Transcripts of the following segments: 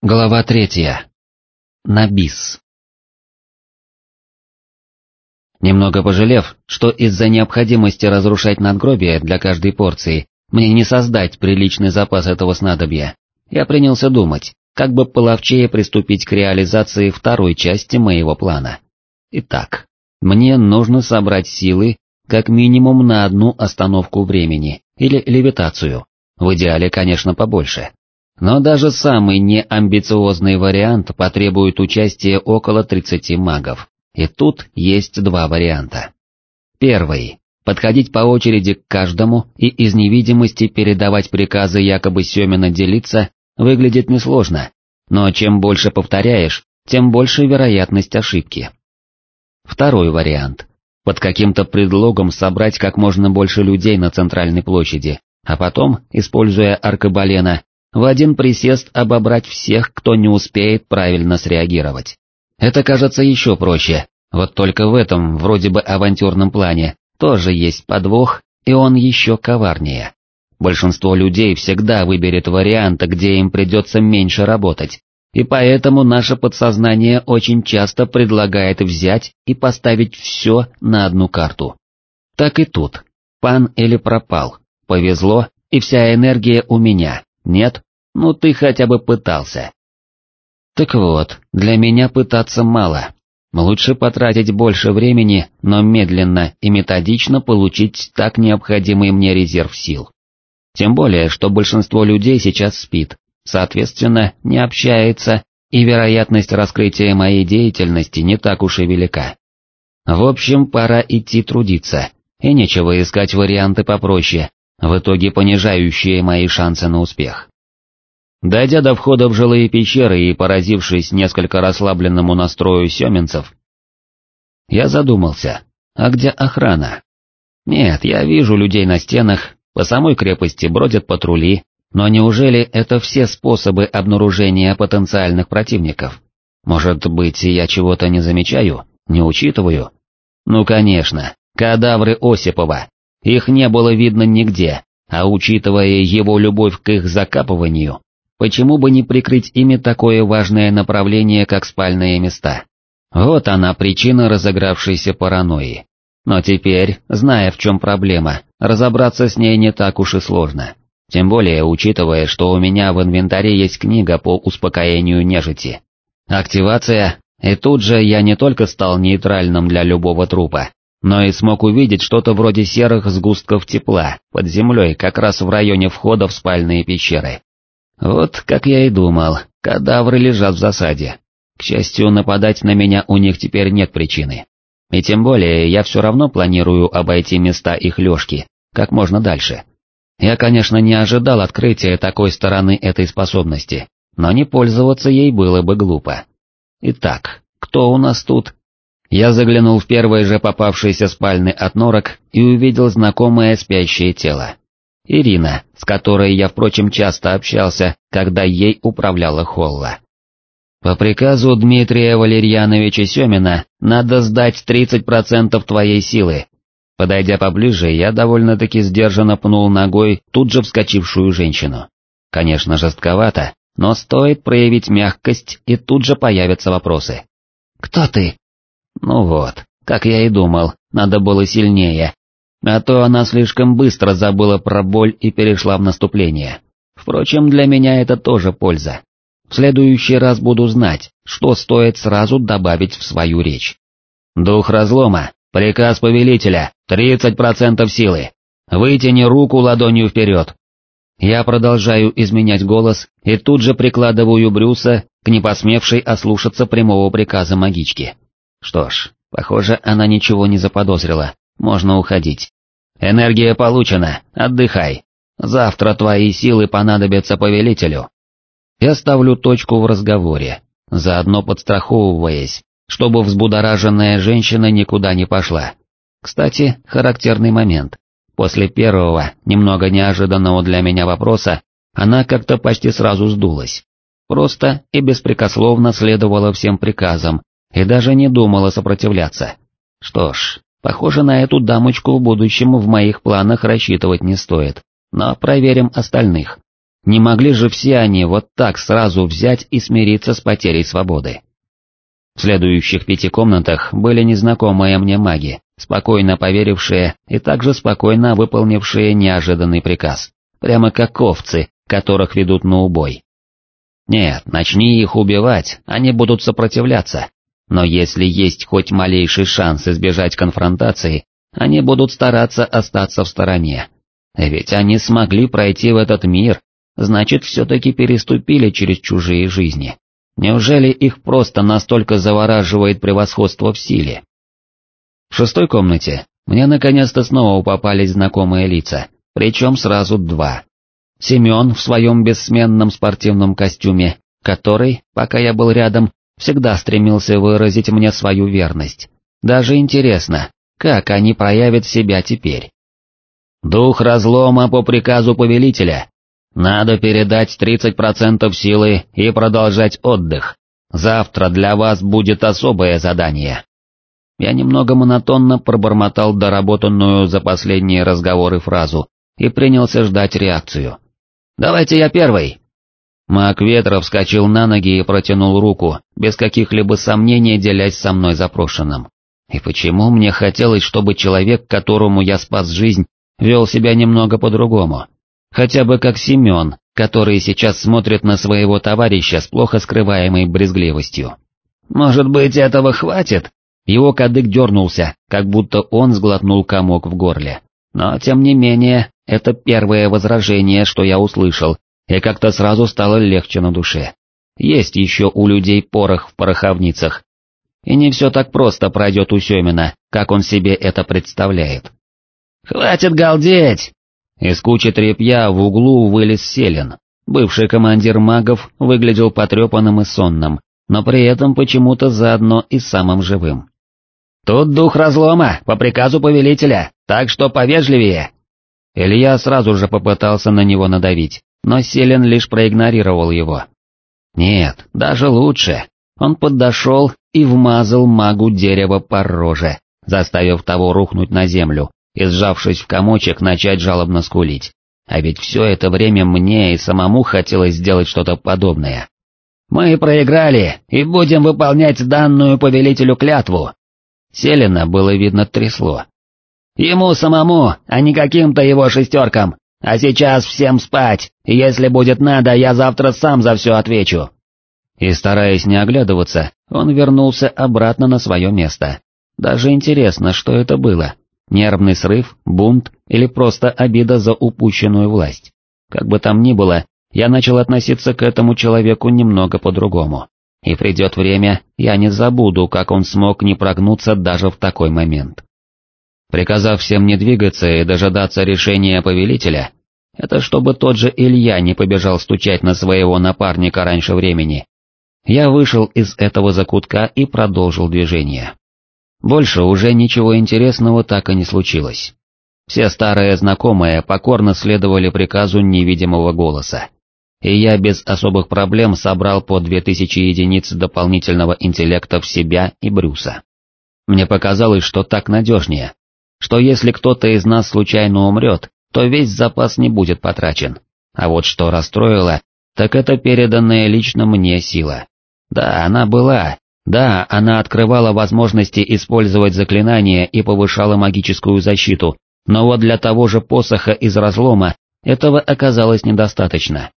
Глава третья. Набис. Немного пожалев, что из-за необходимости разрушать надгробие для каждой порции, мне не создать приличный запас этого снадобья, я принялся думать, как бы половчее приступить к реализации второй части моего плана. Итак, мне нужно собрать силы как минимум на одну остановку времени или левитацию, в идеале, конечно, побольше. Но даже самый неамбициозный вариант потребует участия около 30 магов. И тут есть два варианта. Первый. Подходить по очереди к каждому и из невидимости передавать приказы якобы Семена делиться выглядит несложно, но чем больше повторяешь, тем больше вероятность ошибки. Второй вариант. Под каким-то предлогом собрать как можно больше людей на центральной площади, а потом, используя аркабалена, в один присест обобрать всех, кто не успеет правильно среагировать. Это кажется еще проще, вот только в этом, вроде бы авантюрном плане, тоже есть подвох, и он еще коварнее. Большинство людей всегда выберет вариант, где им придется меньше работать, и поэтому наше подсознание очень часто предлагает взять и поставить все на одну карту. Так и тут. Пан или пропал, повезло, и вся энергия у меня, нет? Ну ты хотя бы пытался. Так вот, для меня пытаться мало. Лучше потратить больше времени, но медленно и методично получить так необходимый мне резерв сил. Тем более, что большинство людей сейчас спит, соответственно, не общается, и вероятность раскрытия моей деятельности не так уж и велика. В общем, пора идти трудиться, и нечего искать варианты попроще, в итоге понижающие мои шансы на успех. Дойдя до входа в жилые пещеры и поразившись несколько расслабленному настрою семенцев, я задумался, а где охрана? Нет, я вижу людей на стенах, по самой крепости бродят патрули, но неужели это все способы обнаружения потенциальных противников? Может быть, я чего-то не замечаю, не учитываю? Ну конечно, кадавры Осипова, их не было видно нигде, а учитывая его любовь к их закапыванию, почему бы не прикрыть ими такое важное направление, как спальные места? Вот она причина разыгравшейся паранойи. Но теперь, зная в чем проблема, разобраться с ней не так уж и сложно. Тем более, учитывая, что у меня в инвентаре есть книга по успокоению нежити. Активация, и тут же я не только стал нейтральным для любого трупа, но и смог увидеть что-то вроде серых сгустков тепла под землей как раз в районе входа в спальные пещеры. Вот, как я и думал, кадавры лежат в засаде. К счастью, нападать на меня у них теперь нет причины. И тем более, я все равно планирую обойти места их лёжки, как можно дальше. Я, конечно, не ожидал открытия такой стороны этой способности, но не пользоваться ей было бы глупо. Итак, кто у нас тут? Я заглянул в первый же попавшийся спальный отнорок и увидел знакомое спящее тело. Ирина, с которой я, впрочем, часто общался, когда ей управляла Холла. По приказу Дмитрия Валерьяновича Семина надо сдать 30% твоей силы. Подойдя поближе, я довольно-таки сдержанно пнул ногой тут же вскочившую женщину. Конечно, жестковато, но стоит проявить мягкость, и тут же появятся вопросы. «Кто ты?» Ну вот, как я и думал, надо было сильнее. А то она слишком быстро забыла про боль и перешла в наступление. Впрочем, для меня это тоже польза. В следующий раз буду знать, что стоит сразу добавить в свою речь. Дух разлома, приказ повелителя, 30% силы. Вытяни руку ладонью вперед. Я продолжаю изменять голос и тут же прикладываю Брюса к непосмевшей ослушаться прямого приказа магички. Что ж, похоже, она ничего не заподозрила, можно уходить. Энергия получена, отдыхай. Завтра твои силы понадобятся повелителю. Я ставлю точку в разговоре, заодно подстраховываясь, чтобы взбудораженная женщина никуда не пошла. Кстати, характерный момент. После первого, немного неожиданного для меня вопроса, она как-то почти сразу сдулась. Просто и беспрекословно следовала всем приказам, и даже не думала сопротивляться. Что ж, похоже на эту дамочку в будущем в моих планах рассчитывать не стоит, но проверим остальных. Не могли же все они вот так сразу взять и смириться с потерей свободы. В следующих пяти комнатах были незнакомые мне маги, спокойно поверившие и также спокойно выполнившие неожиданный приказ, прямо как овцы, которых ведут на убой. Нет, начни их убивать, они будут сопротивляться, но если есть хоть малейший шанс избежать конфронтации, они будут стараться остаться в стороне. Ведь они смогли пройти в этот мир значит все-таки переступили через чужие жизни. Неужели их просто настолько завораживает превосходство в силе? В шестой комнате мне наконец-то снова попались знакомые лица, причем сразу два. Семен в своем бессменном спортивном костюме, который, пока я был рядом, всегда стремился выразить мне свою верность. Даже интересно, как они проявят себя теперь. Дух разлома по приказу повелителя, надо передать 30% силы и продолжать отдых. Завтра для вас будет особое задание. Я немного монотонно пробормотал доработанную за последние разговоры фразу и принялся ждать реакцию. «Давайте я первый!» Маг ветра вскочил на ноги и протянул руку, без каких-либо сомнений делясь со мной запрошенным. И почему мне хотелось, чтобы человек, которому я спас жизнь, вел себя немного по-другому? Хотя бы как Семен, который сейчас смотрит на своего товарища с плохо скрываемой брезгливостью. «Может быть, этого хватит?» Его кадык дернулся, как будто он сглотнул комок в горле. Но, тем не менее, это первое возражение, что я услышал, и как-то сразу стало легче на душе. Есть еще у людей порох в пороховницах. И не все так просто пройдет у Семина, как он себе это представляет. «Хватит галдеть!» Из кучи тряпья в углу вылез Селен. Бывший командир магов выглядел потрепанным и сонным, но при этом почему-то заодно и самым живым. «Тут дух разлома, по приказу повелителя, так что повежливее!» Илья сразу же попытался на него надавить, но Селен лишь проигнорировал его. Нет, даже лучше. Он подошел и вмазал магу дерево по роже, заставив того рухнуть на землю, и, сжавшись в комочек, начать жалобно скулить. А ведь все это время мне и самому хотелось сделать что-то подобное. «Мы проиграли и будем выполнять данную повелителю клятву!» Селина было видно трясло. «Ему самому, а не каким-то его шестеркам! А сейчас всем спать, если будет надо, я завтра сам за все отвечу!» И стараясь не оглядываться, он вернулся обратно на свое место. Даже интересно, что это было. Нервный срыв, бунт или просто обида за упущенную власть. Как бы там ни было, я начал относиться к этому человеку немного по-другому. И придет время, я не забуду, как он смог не прогнуться даже в такой момент. Приказав всем не двигаться и дожидаться решения повелителя, это чтобы тот же Илья не побежал стучать на своего напарника раньше времени. Я вышел из этого закутка и продолжил движение. Больше уже ничего интересного так и не случилось. Все старые знакомые покорно следовали приказу невидимого голоса. И я без особых проблем собрал по 2000 единиц дополнительного интеллекта в себя и Брюса. Мне показалось, что так надежнее, что если кто-то из нас случайно умрет, то весь запас не будет потрачен. А вот что расстроило, так это переданная лично мне сила. Да, она была, да, она открывала возможности использовать заклинания и повышала магическую защиту, но вот для того же посоха из разлома этого оказалось недостаточно.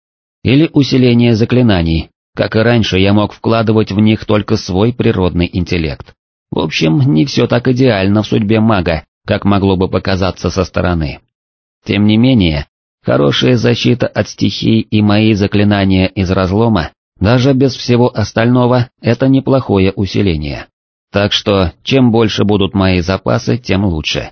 Или усиление заклинаний, как и раньше я мог вкладывать в них только свой природный интеллект. В общем, не все так идеально в судьбе мага, как могло бы показаться со стороны. Тем не менее, хорошая защита от стихий и мои заклинания из разлома даже без всего остального это неплохое усиление. Так что, чем больше будут мои запасы, тем лучше.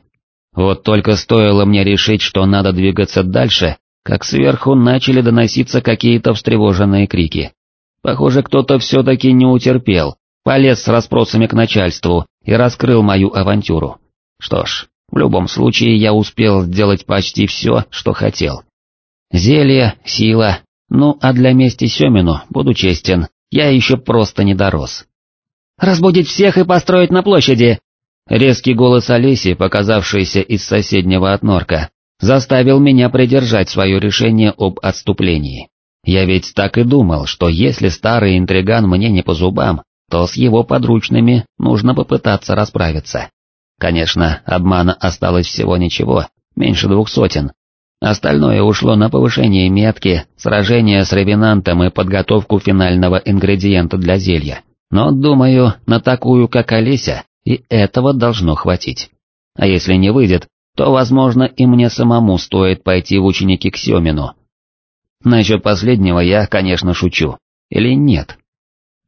Вот только стоило мне решить, что надо двигаться дальше, как сверху начали доноситься какие-то встревоженные крики. Похоже, кто-то все-таки не утерпел, полез с расспросами к начальству и раскрыл мою авантюру. Что ж, в любом случае я успел сделать почти все, что хотел. Зелье, сила, ну, а для мести Семину, буду честен, я еще просто не дорос. «Разбудить всех и построить на площади!» Резкий голос Олеси, показавшийся из соседнего отнорка, заставил меня придержать свое решение об отступлении. Я ведь так и думал, что если старый интриган мне не по зубам, то с его подручными нужно попытаться расправиться. Конечно, обмана осталось всего ничего, меньше двух сотен. Остальное ушло на повышение метки, сражение с ревенантом и подготовку финального ингредиента для зелья. Но, думаю, на такую, как Олеся, и этого должно хватить. А если не выйдет, то, возможно, и мне самому стоит пойти в ученики к Семину. Насчет последнего я, конечно, шучу. Или нет?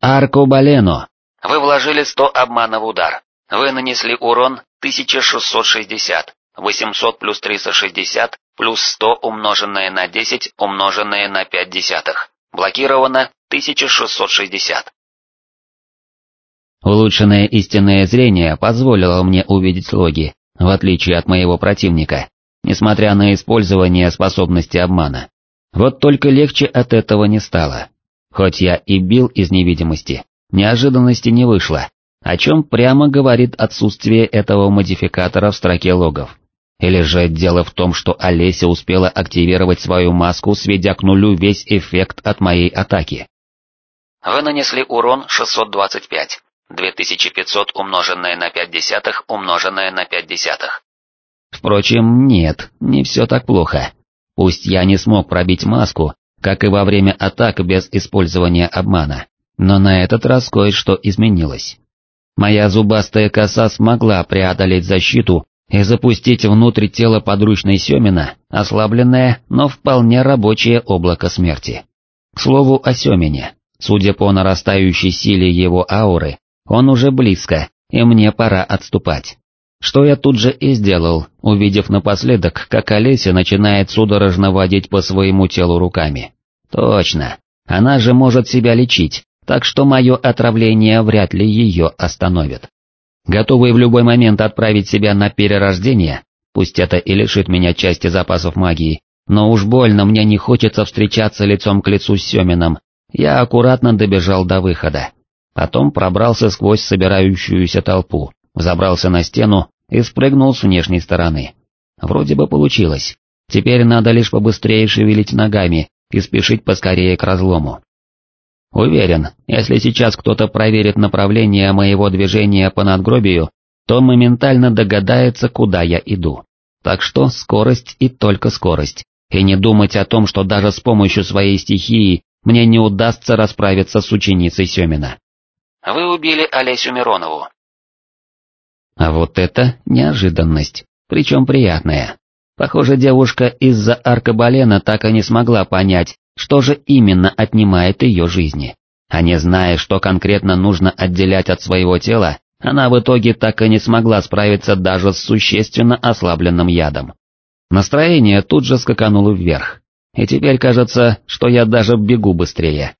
Аркобалено. Вы вложили 100 обмана в удар. Вы нанесли урон 1660, 800 плюс 360, плюс 100 умноженное на 10 умноженное на 5 десятых. Блокировано 1660. Улучшенное истинное зрение позволило мне увидеть логи, в отличие от моего противника, несмотря на использование способности обмана. Вот только легче от этого не стало. Хоть я и бил из невидимости, неожиданности не вышло, о чем прямо говорит отсутствие этого модификатора в строке логов. Или же дело в том, что Олеся успела активировать свою маску, сведя к нулю весь эффект от моей атаки. Вы нанесли урон 625, 2500 умноженное на 5 десятых умноженное на 5 десятых. Впрочем, нет, не все так плохо. Пусть я не смог пробить маску, как и во время атак без использования обмана, но на этот раз кое-что изменилось. Моя зубастая коса смогла преодолеть защиту и запустить внутрь тела подручной Семина ослабленное, но вполне рабочее облако смерти. К слову о Семине, судя по нарастающей силе его ауры, он уже близко, и мне пора отступать. Что я тут же и сделал, увидев напоследок, как Олеся начинает судорожно водить по своему телу руками. Точно, она же может себя лечить, так что мое отравление вряд ли ее остановит. Готовый в любой момент отправить себя на перерождение, пусть это и лишит меня части запасов магии, но уж больно мне не хочется встречаться лицом к лицу с Семином, я аккуратно добежал до выхода. Потом пробрался сквозь собирающуюся толпу, забрался на стену и спрыгнул с внешней стороны. Вроде бы получилось. Теперь надо лишь побыстрее шевелить ногами и спешить поскорее к разлому. Уверен, если сейчас кто-то проверит направление моего движения по надгробию, то моментально догадается, куда я иду. Так что скорость и только скорость, и не думать о том, что даже с помощью своей стихии мне не удастся расправиться с ученицей Семина. Вы убили Олесю Миронову. А вот это неожиданность, причем приятная. Похоже, девушка из-за аркабалена так и не смогла понять, что же именно отнимает ее жизни. А не зная, что конкретно нужно отделять от своего тела, она в итоге так и не смогла справиться даже с существенно ослабленным ядом. Настроение тут же скакануло вверх, и теперь кажется, что я даже бегу быстрее.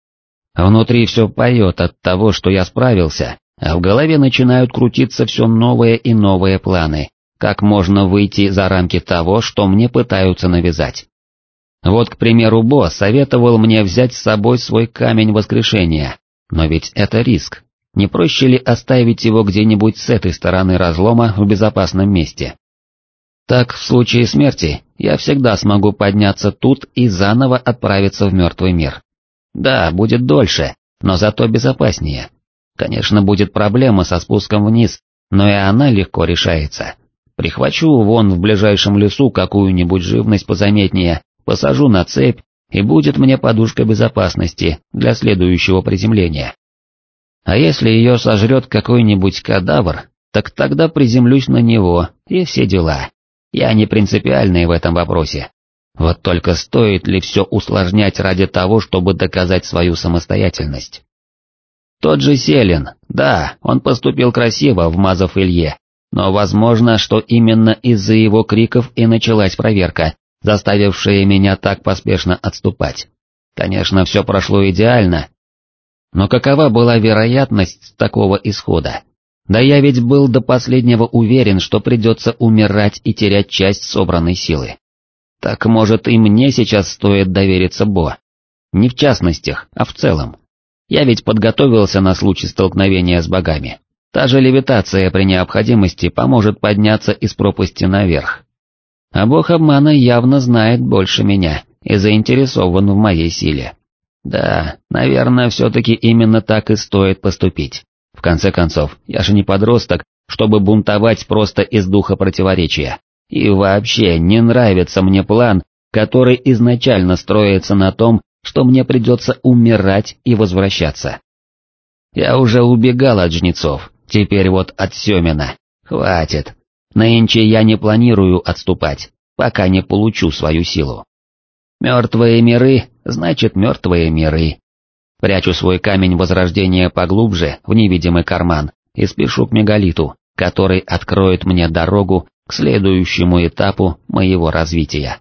Внутри все поет от того, что я справился, а в голове начинают крутиться все новые и новые планы, как можно выйти за рамки того, что мне пытаются навязать. Вот, к примеру, Бо советовал мне взять с собой свой камень воскрешения, но ведь это риск. Не проще ли оставить его где-нибудь с этой стороны разлома в безопасном месте? Так, в случае смерти, я всегда смогу подняться тут и заново отправиться в мертвый мир. Да, будет дольше, но зато безопаснее. Конечно, будет проблема со спуском вниз, но и она легко решается. Прихвачу вон в ближайшем лесу какую-нибудь живность позаметнее, посажу на цепь, и будет мне подушка безопасности для следующего приземления. А если ее сожрет какой-нибудь кадавр, так тогда приземлюсь на него, и все дела. Я не принципиальный в этом вопросе. Вот только стоит ли все усложнять ради того, чтобы доказать свою самостоятельность? Тот же Селин, да, он поступил красиво, вмазав Илье, но возможно, что именно из-за его криков и началась проверка, заставившая меня так поспешно отступать. Конечно, все прошло идеально, но какова была вероятность такого исхода? Да я ведь был до последнего уверен, что придется умирать и терять часть собранной силы. Так может и мне сейчас стоит довериться Бо. Не в частностях, а в целом. Я ведь подготовился на случай столкновения с богами. Та же левитация при необходимости поможет подняться из пропасти наверх. А бог обмана явно знает больше меня и заинтересован в моей силе. Да, наверное, все-таки именно так и стоит поступить. В конце концов, я же не подросток, чтобы бунтовать просто из духа противоречия. И вообще не нравится мне план, который изначально строится на том, что мне придется умирать и возвращаться. Я уже убегал от жнецов, теперь вот от Семина. Хватит. Нынче я не планирую отступать, пока не получу свою силу. Мертвые миры, значит мертвые миры. Прячу свой камень возрождения поглубже в невидимый карман и спешу к мегалиту, который откроет мне дорогу к следующему этапу моего развития.